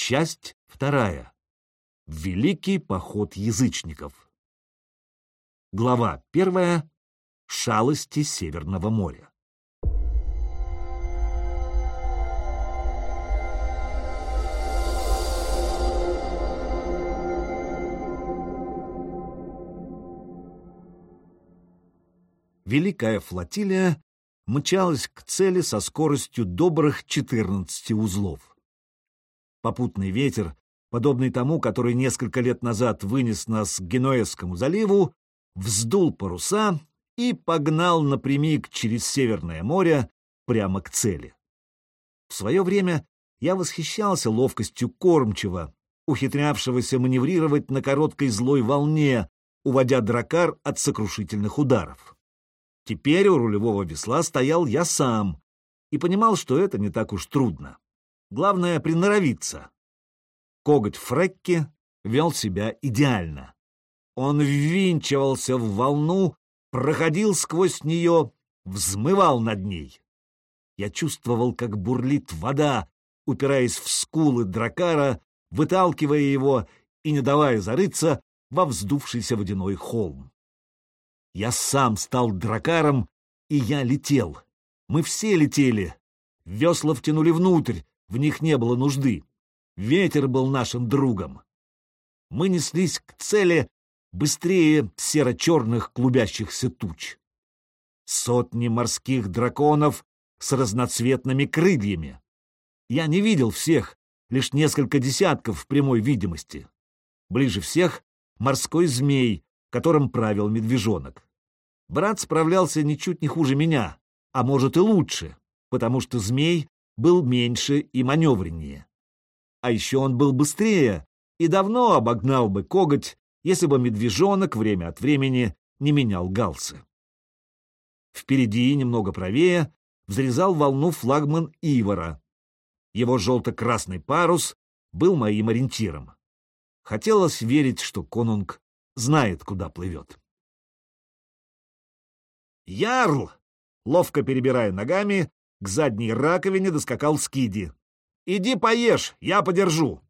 Часть вторая. Великий поход язычников. Глава первая. Шалости Северного моря. Великая флотилия мчалась к цели со скоростью добрых 14 узлов. Попутный ветер, подобный тому, который несколько лет назад вынес нас к Генуэзскому заливу, вздул паруса и погнал напрямик через Северное море прямо к цели. В свое время я восхищался ловкостью кормчего, ухитрявшегося маневрировать на короткой злой волне, уводя дракар от сокрушительных ударов. Теперь у рулевого весла стоял я сам и понимал, что это не так уж трудно. Главное — приноровиться. Коготь Фрекки вел себя идеально. Он ввинчивался в волну, проходил сквозь нее, взмывал над ней. Я чувствовал, как бурлит вода, упираясь в скулы дракара, выталкивая его и не давая зарыться во вздувшийся водяной холм. Я сам стал дракаром, и я летел. Мы все летели. Весла втянули внутрь, в них не было нужды. Ветер был нашим другом. Мы неслись к цели быстрее серо-черных клубящихся туч. Сотни морских драконов с разноцветными крыльями. Я не видел всех, лишь несколько десятков в прямой видимости. Ближе всех — морской змей, которым правил медвежонок. Брат справлялся ничуть не хуже меня, а может и лучше, потому что змей был меньше и маневреннее. А еще он был быстрее и давно обогнал бы коготь, если бы медвежонок время от времени не менял галсы. Впереди, немного правее, взрезал волну флагман Ивара. Его желто-красный парус был моим ориентиром. Хотелось верить, что конунг знает, куда плывет. «Ярл!» — ловко перебирая ногами, к задней раковине доскакал Скиди. «Иди поешь, я подержу!»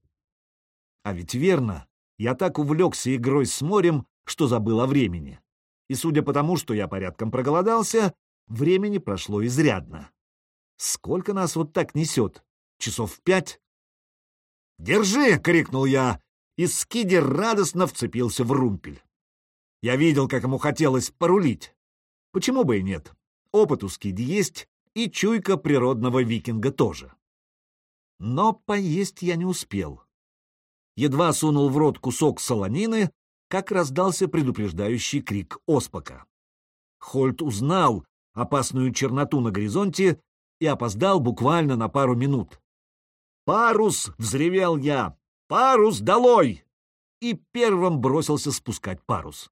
А ведь верно, я так увлекся игрой с морем, что забыл о времени. И судя по тому, что я порядком проголодался, времени прошло изрядно. Сколько нас вот так несет? Часов пять? «Держи!» — крикнул я, и Скиди радостно вцепился в румпель. Я видел, как ему хотелось порулить. Почему бы и нет? Опыт у Скиди есть, и чуйка природного викинга тоже. Но поесть я не успел. Едва сунул в рот кусок солонины, как раздался предупреждающий крик Оспака. Хольт узнал опасную черноту на горизонте и опоздал буквально на пару минут. «Парус!» — взревел я. «Парус долой!» И первым бросился спускать парус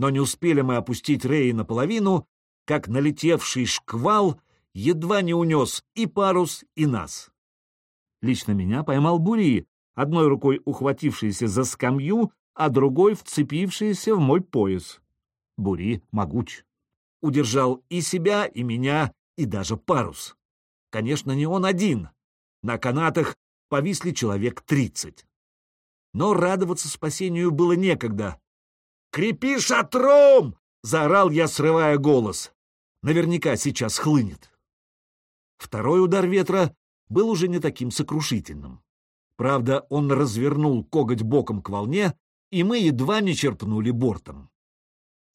но не успели мы опустить Рей наполовину, как налетевший шквал едва не унес и парус, и нас. Лично меня поймал Бури, одной рукой ухватившийся за скамью, а другой вцепившийся в мой пояс. Бури могуч. Удержал и себя, и меня, и даже парус. Конечно, не он один. На канатах повисли человек тридцать. Но радоваться спасению было некогда. «Крепи шатром!» — заорал я, срывая голос. Наверняка сейчас хлынет. Второй удар ветра был уже не таким сокрушительным. Правда, он развернул коготь боком к волне, и мы едва не черпнули бортом.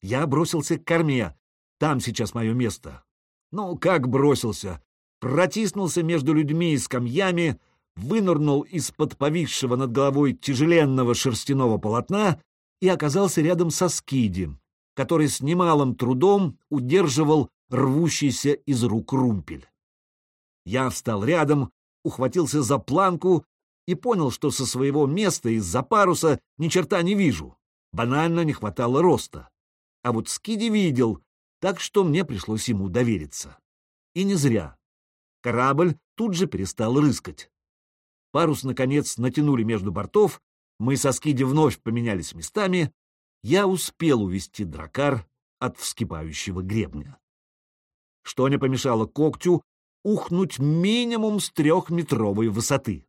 Я бросился к корме. Там сейчас мое место. Ну, как бросился? Протиснулся между людьми и скамьями, вынырнул из-под повисшего над головой тяжеленного шерстяного полотна и оказался рядом со Скиди, который с немалым трудом удерживал рвущийся из рук румпель. Я встал рядом, ухватился за планку и понял, что со своего места из-за паруса ни черта не вижу. Банально не хватало роста. А вот Скиди видел, так что мне пришлось ему довериться. И не зря. Корабль тут же перестал рыскать. Парус, наконец, натянули между бортов, мы со Скиди вновь поменялись местами, я успел увести дракар от вскипающего гребня. Что не помешало когтю ухнуть минимум с трехметровой высоты.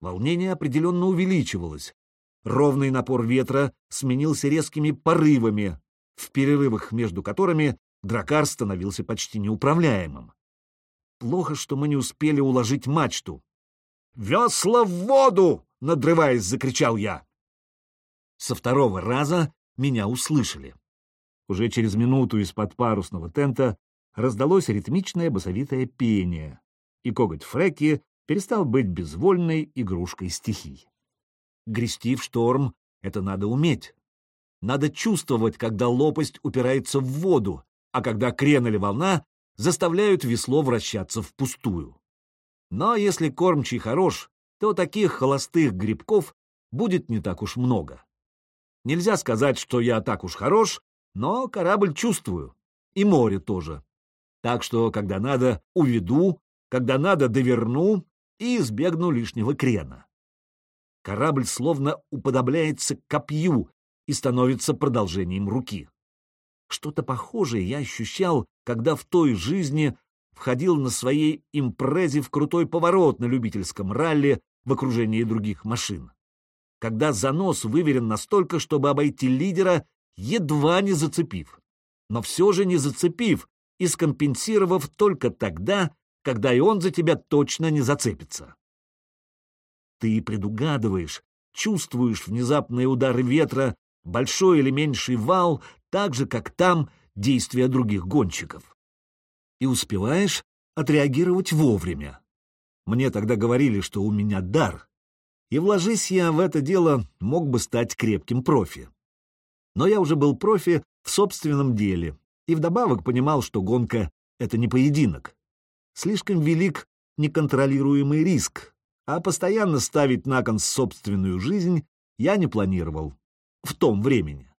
Волнение определенно увеличивалось. Ровный напор ветра сменился резкими порывами, в перерывах между которыми дракар становился почти неуправляемым. Плохо, что мы не успели уложить мачту. «Весла в воду!» — надрываясь, закричал я. Со второго раза меня услышали. Уже через минуту из-под парусного тента раздалось ритмичное басовитое пение, и коготь Фреки перестал быть безвольной игрушкой стихий. Грести в шторм — это надо уметь. Надо чувствовать, когда лопасть упирается в воду, а когда крен или волна заставляют весло вращаться впустую. Но если кормчий хорош, то таких холостых грибков будет не так уж много. Нельзя сказать, что я так уж хорош, но корабль чувствую. И море тоже. Так что, когда надо, уведу, когда надо, доверну и избегну лишнего крена. Корабль словно уподобляется копью и становится продолжением руки. Что-то похожее я ощущал, когда в той жизни входил на своей импрезе в крутой поворот на любительском ралли в окружении других машин. Когда занос выверен настолько, чтобы обойти лидера, едва не зацепив. Но все же не зацепив и скомпенсировав только тогда, когда и он за тебя точно не зацепится. Ты предугадываешь, чувствуешь внезапные удары ветра, большой или меньший вал, так же, как там действия других гонщиков. И успеваешь отреагировать вовремя. Мне тогда говорили, что у меня дар, и вложись я в это дело, мог бы стать крепким профи. Но я уже был профи в собственном деле, и вдобавок понимал, что гонка — это не поединок. Слишком велик неконтролируемый риск, а постоянно ставить на кон собственную жизнь я не планировал в том времени.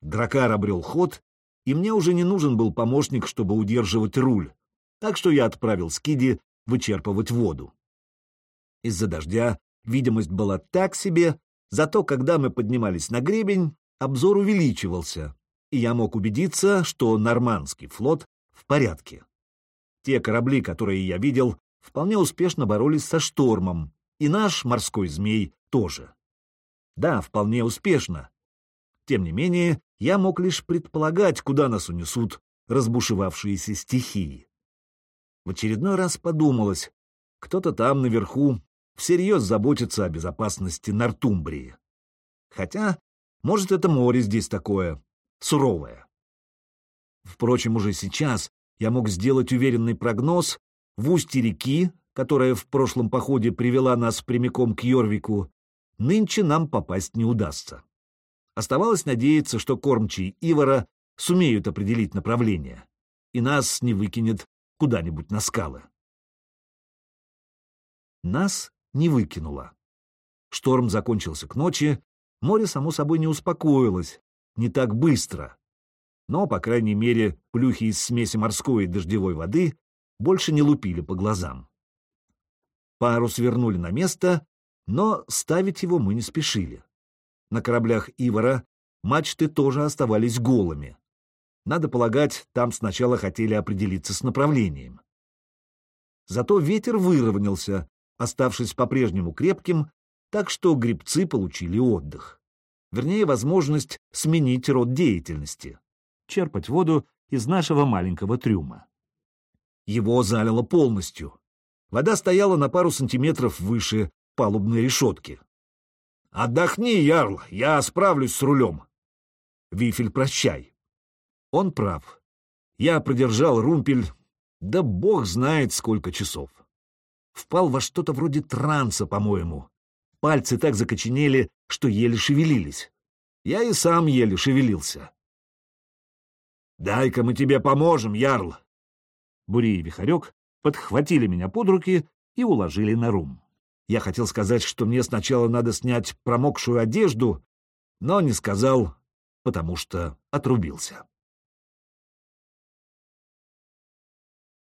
Дракар обрел ход, и мне уже не нужен был помощник, чтобы удерживать руль, так что я отправил Скиди вычерпывать воду. Из-за дождя видимость была так себе, зато когда мы поднимались на гребень, обзор увеличивался, и я мог убедиться, что нормандский флот в порядке. Те корабли, которые я видел, вполне успешно боролись со штормом, и наш морской змей тоже. Да, вполне успешно. Тем не менее, я мог лишь предполагать, куда нас унесут разбушевавшиеся стихии. В очередной раз подумалось, кто-то там наверху всерьез заботится о безопасности Нортумбрии. Хотя, может, это море здесь такое, суровое. Впрочем, уже сейчас я мог сделать уверенный прогноз в устье реки, которая в прошлом походе привела нас прямиком к Йорвику, нынче нам попасть не удастся. Оставалось надеяться, что кормчий Ивара сумеют определить направление, и нас не выкинет куда-нибудь на скалы. Нас не выкинуло. Шторм закончился к ночи, море, само собой, не успокоилось, не так быстро. Но, по крайней мере, плюхи из смеси морской и дождевой воды больше не лупили по глазам. Парус вернули на место, но ставить его мы не спешили. На кораблях Ивара мачты тоже оставались голыми. Надо полагать, там сначала хотели определиться с направлением. Зато ветер выровнялся, оставшись по-прежнему крепким, так что грибцы получили отдых. Вернее, возможность сменить род деятельности — черпать воду из нашего маленького трюма. Его залило полностью. Вода стояла на пару сантиметров выше палубной решетки. «Отдохни, Ярл, я справлюсь с рулем». «Вифель, прощай». Он прав. Я продержал румпель, да бог знает сколько часов впал во что-то вроде транса, по-моему. Пальцы так закоченели, что еле шевелились. Я и сам еле шевелился. «Дай-ка мы тебе поможем, Ярл!» Бури и Вихарек подхватили меня под руки и уложили на рум. Я хотел сказать, что мне сначала надо снять промокшую одежду, но не сказал, потому что отрубился.